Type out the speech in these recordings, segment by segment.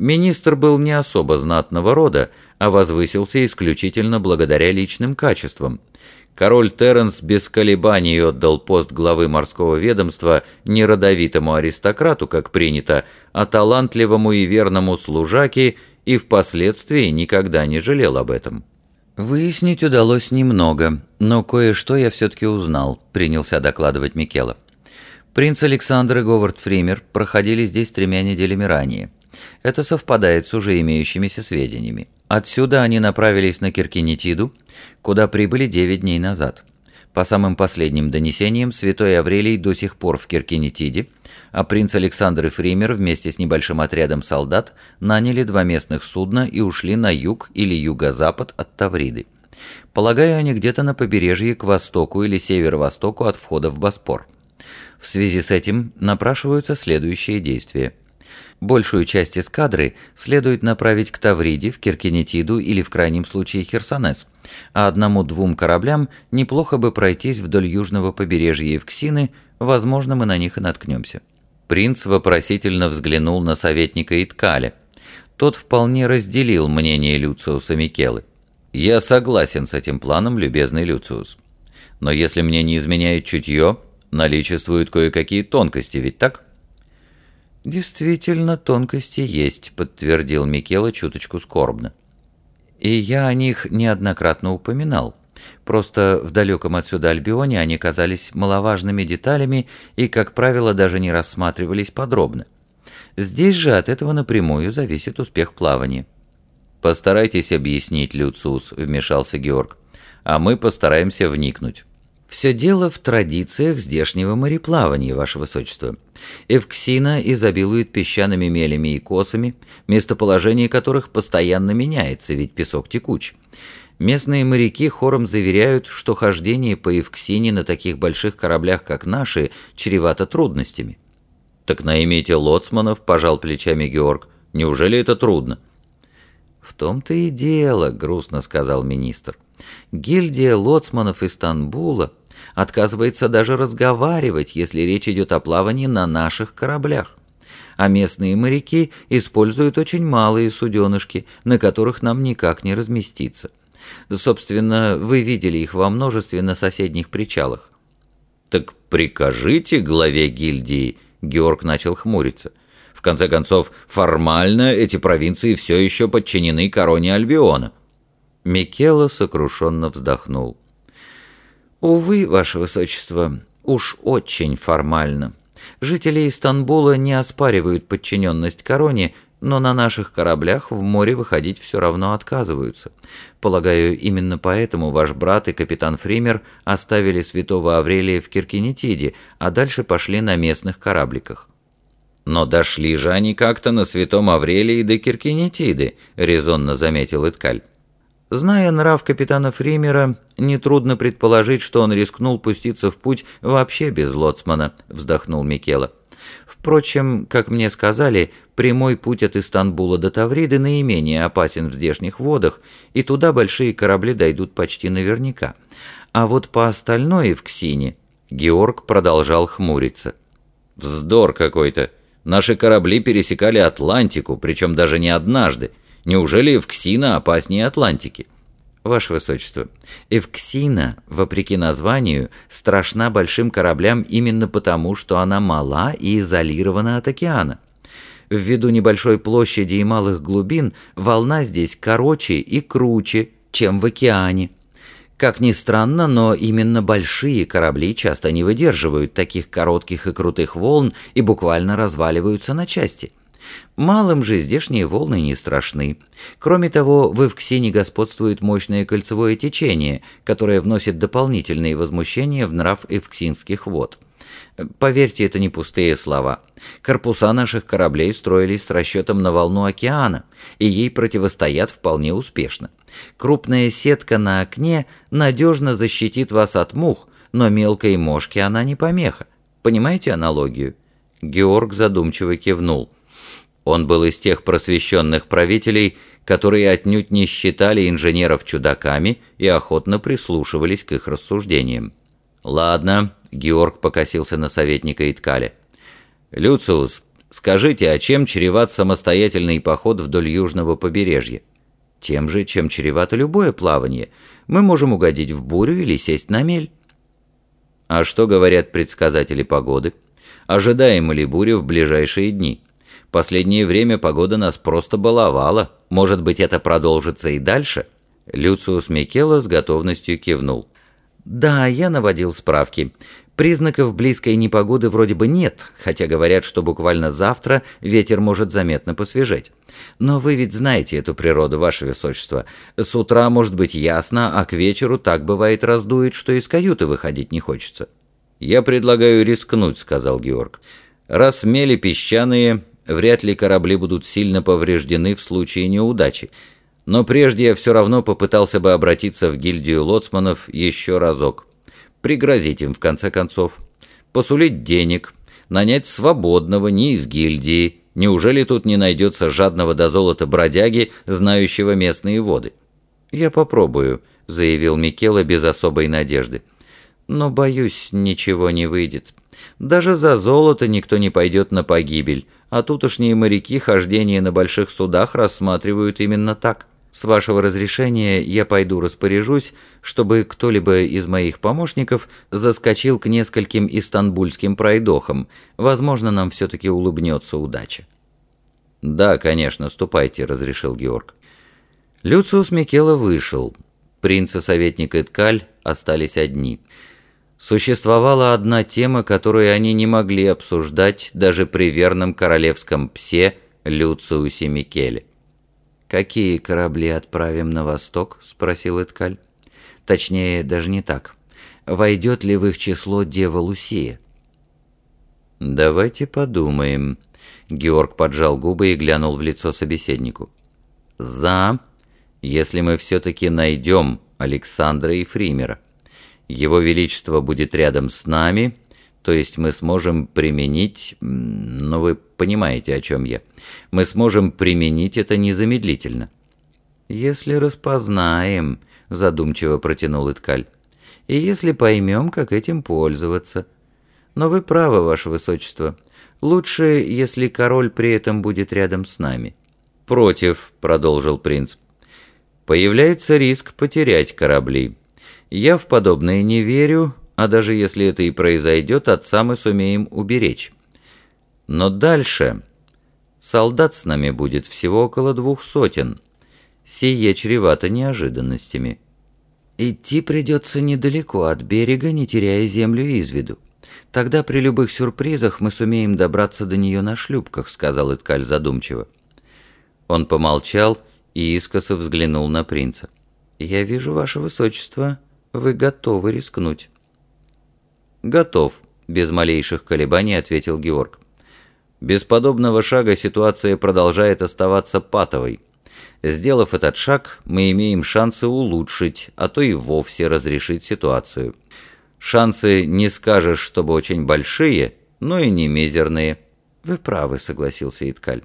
Министр был не особо знатного рода, а возвысился исключительно благодаря личным качествам. Король Терренс без колебаний отдал пост главы морского ведомства не родовитому аристократу, как принято, а талантливому и верному служаке, и впоследствии никогда не жалел об этом. «Выяснить удалось немного, но кое-что я все-таки узнал», — принялся докладывать Микела. «Принц Александр и Говард Фример проходили здесь тремя неделями ранее. Это совпадает с уже имеющимися сведениями. Отсюда они направились на Киркинетиду, куда прибыли 9 дней назад. По самым последним донесениям, святой Аврелий до сих пор в Киркинетиде, а принц Александр и Фример вместе с небольшим отрядом солдат наняли два местных судна и ушли на юг или юго-запад от Тавриды. Полагаю, они где-то на побережье к востоку или северо-востоку от входа в Боспор. В связи с этим напрашиваются следующие действия. Большую часть эскадры следует направить к Тавриде, в Киркинетиду или в крайнем случае Херсонес, а одному-двум кораблям неплохо бы пройтись вдоль южного побережья Евксины, возможно, мы на них и наткнемся. Принц вопросительно взглянул на советника Иткаля. Тот вполне разделил мнение Люциуса Микелы. «Я согласен с этим планом, любезный Люциус. Но если мне не изменяет чутье, наличествуют кое-какие тонкости, ведь так?» «Действительно, тонкости есть», — подтвердил Микела чуточку скорбно. «И я о них неоднократно упоминал. Просто в далеком отсюда Альбионе они казались маловажными деталями и, как правило, даже не рассматривались подробно. Здесь же от этого напрямую зависит успех плавания». «Постарайтесь объяснить, Люциус», — вмешался Георг. «А мы постараемся вникнуть». Все дело в традициях здешнего мореплавания, Ваше Высочество. Эвксина изобилует песчаными мелями и косами, местоположение которых постоянно меняется, ведь песок текуч. Местные моряки хором заверяют, что хождение по Евксине на таких больших кораблях, как наши, чревато трудностями. «Так наймите лоцманов», — пожал плечами Георг. «Неужели это трудно?» «В том-то и дело», — грустно сказал министр. «Гильдия лоцманов из Стамбула отказывается даже разговаривать, если речь идет о плавании на наших кораблях. А местные моряки используют очень малые суденышки, на которых нам никак не разместиться. Собственно, вы видели их во множестве на соседних причалах. «Так прикажите главе гильдии», — Георг начал хмуриться. «В конце концов, формально эти провинции все еще подчинены короне Альбиона». Микело сокрушенно вздохнул. «Увы, Ваше Высочество, уж очень формально. Жители Истанбула не оспаривают подчиненность короне, но на наших кораблях в море выходить все равно отказываются. Полагаю, именно поэтому ваш брат и капитан Фример оставили святого Аврелия в Киркинетиде, а дальше пошли на местных корабликах». «Но дошли же они как-то на святом Аврелии до Киркинетиды», — резонно заметил Иткаль. Зная нрав капитана Фримера, нетрудно предположить, что он рискнул пуститься в путь вообще без лоцмана, вздохнул Микела. Впрочем, как мне сказали, прямой путь от Истанбула до Тавриды наименее опасен в здешних водах, и туда большие корабли дойдут почти наверняка. А вот по остальной в Ксине Георг продолжал хмуриться. «Вздор какой-то! Наши корабли пересекали Атлантику, причем даже не однажды. Неужели Эвксина опаснее Атлантики? Ваше Высочество, Эвксина, вопреки названию, страшна большим кораблям именно потому, что она мала и изолирована от океана. Ввиду небольшой площади и малых глубин, волна здесь короче и круче, чем в океане. Как ни странно, но именно большие корабли часто не выдерживают таких коротких и крутых волн и буквально разваливаются на части. Малым же здешние волны не страшны. Кроме того, в Эвксине господствует мощное кольцевое течение, которое вносит дополнительные возмущения в нрав эвксинских вод. Поверьте, это не пустые слова. Корпуса наших кораблей строились с расчетом на волну океана, и ей противостоят вполне успешно. Крупная сетка на окне надежно защитит вас от мух, но мелкой мошке она не помеха. Понимаете аналогию? Георг задумчиво кивнул. Он был из тех просвещенных правителей, которые отнюдь не считали инженеров чудаками и охотно прислушивались к их рассуждениям. «Ладно», — Георг покосился на советника Иткаля. «Люциус, Скажите, а чем чреват самостоятельный поход вдоль южного побережья? Тем же, чем чревато любое плавание. Мы можем угодить в бурю или сесть на мель. А что говорят предсказатели погоды? Ожидаем ли бурю в ближайшие дни? Последнее время погода нас просто баловала. Может быть, это продолжится и дальше?» Люциус Микело с готовностью кивнул. «Да, я наводил справки. Признаков близкой непогоды вроде бы нет, хотя говорят, что буквально завтра ветер может заметно посвежеть. Но вы ведь знаете эту природу, ваше высочество. С утра может быть ясно, а к вечеру так бывает раздует, что из каюты выходить не хочется». «Я предлагаю рискнуть», — сказал Георг. «Раз мели песчаные, вряд ли корабли будут сильно повреждены в случае неудачи. Но прежде я все равно попытался бы обратиться в гильдию лоцманов еще разок. Пригрозить им, в конце концов. Посулить денег, нанять свободного, не из гильдии. Неужели тут не найдется жадного до золота бродяги, знающего местные воды? «Я попробую», — заявил Микела без особой надежды. «Но, боюсь, ничего не выйдет. Даже за золото никто не пойдет на погибель, а тутошние моряки хождение на больших судах рассматривают именно так. С вашего разрешения я пойду распоряжусь, чтобы кто-либо из моих помощников заскочил к нескольким истанбульским пройдохам. Возможно, нам все-таки улыбнется удача». «Да, конечно, ступайте», — разрешил Георг. Люциус Микела вышел. Принц и советник Эткаль остались одни. Существовала одна тема, которую они не могли обсуждать даже при верном королевском псе Люциусе Микеле. «Какие корабли отправим на восток?» — спросил Эткаль. «Точнее, даже не так. Войдет ли в их число Дева Лусия?» «Давайте подумаем». Георг поджал губы и глянул в лицо собеседнику. «За, если мы все-таки найдем Александра и Фримера. Его Величество будет рядом с нами, то есть мы сможем применить... Ну, вы понимаете, о чем я. Мы сможем применить это незамедлительно». «Если распознаем», — задумчиво протянул Иткаль. «И если поймем, как этим пользоваться. Но вы правы, ваше высочество. Лучше, если король при этом будет рядом с нами». «Против», — продолжил принц. «Появляется риск потерять корабли. Я в подобное не верю, а даже если это и произойдет, отца мы сумеем уберечь. Но дальше... Солдат с нами будет всего около двух сотен. Сие чревато неожиданностями. Идти придется недалеко от берега, не теряя землю из виду. Тогда при любых сюрпризах мы сумеем добраться до нее на шлюпках», — сказал Иткаль задумчиво. Он помолчал и искоса взглянул на принца. «Я вижу, ваше высочество, вы готовы рискнуть». «Готов», — без малейших колебаний ответил Георг. «Без подобного шага ситуация продолжает оставаться патовой. Сделав этот шаг, мы имеем шансы улучшить, а то и вовсе разрешить ситуацию. Шансы не скажешь, чтобы очень большие, но и не мизерные». «Вы правы», — согласился Иткаль.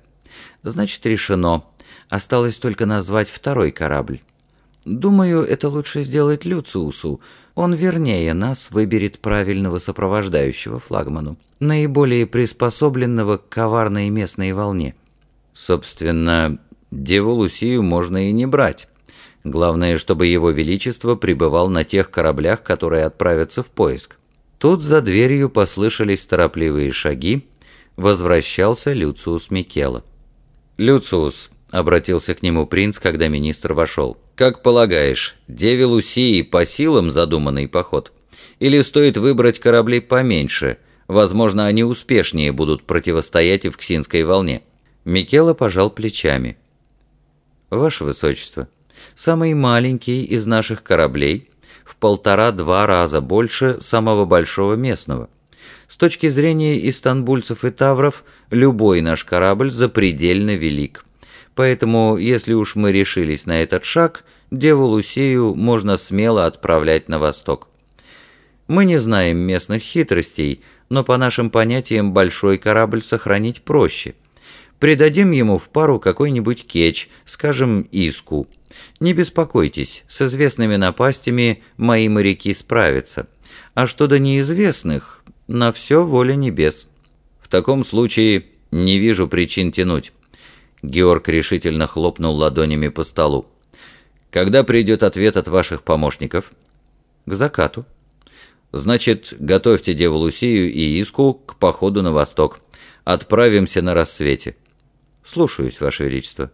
«Значит, решено. Осталось только назвать второй корабль. Думаю, это лучше сделать Люциусу. Он вернее нас выберет правильного сопровождающего флагману, наиболее приспособленного к коварной местной волне. Собственно, Деву Лусию можно и не брать. Главное, чтобы его величество пребывал на тех кораблях, которые отправятся в поиск. Тут за дверью послышались торопливые шаги. Возвращался Люциус Микела. «Люциус», — обратился к нему принц, когда министр вошел, — как полагаешь, Деве Лусии по силам задуманный поход? Или стоит выбрать корабли поменьше? Возможно, они успешнее будут противостоять и в Ксинской волне. Микела пожал плечами. Ваше Высочество, самый маленький из наших кораблей в полтора-два раза больше самого большого местного. С точки зрения истанбульцев и тавров, любой наш корабль запредельно велик. Поэтому, если уж мы решились на этот шаг, Деву Лусею можно смело отправлять на восток. Мы не знаем местных хитростей, но по нашим понятиям большой корабль сохранить проще. Придадим ему в пару какой-нибудь кетч, скажем, иску. Не беспокойтесь, с известными напастями мои моряки справятся. А что до неизвестных, на все воля небес. В таком случае Не вижу причин тянуть». Георг решительно хлопнул ладонями по столу. «Когда придет ответ от ваших помощников?» «К закату». «Значит, готовьте Деву Лусию и Иску к походу на восток. Отправимся на рассвете». «Слушаюсь, Ваше Величество».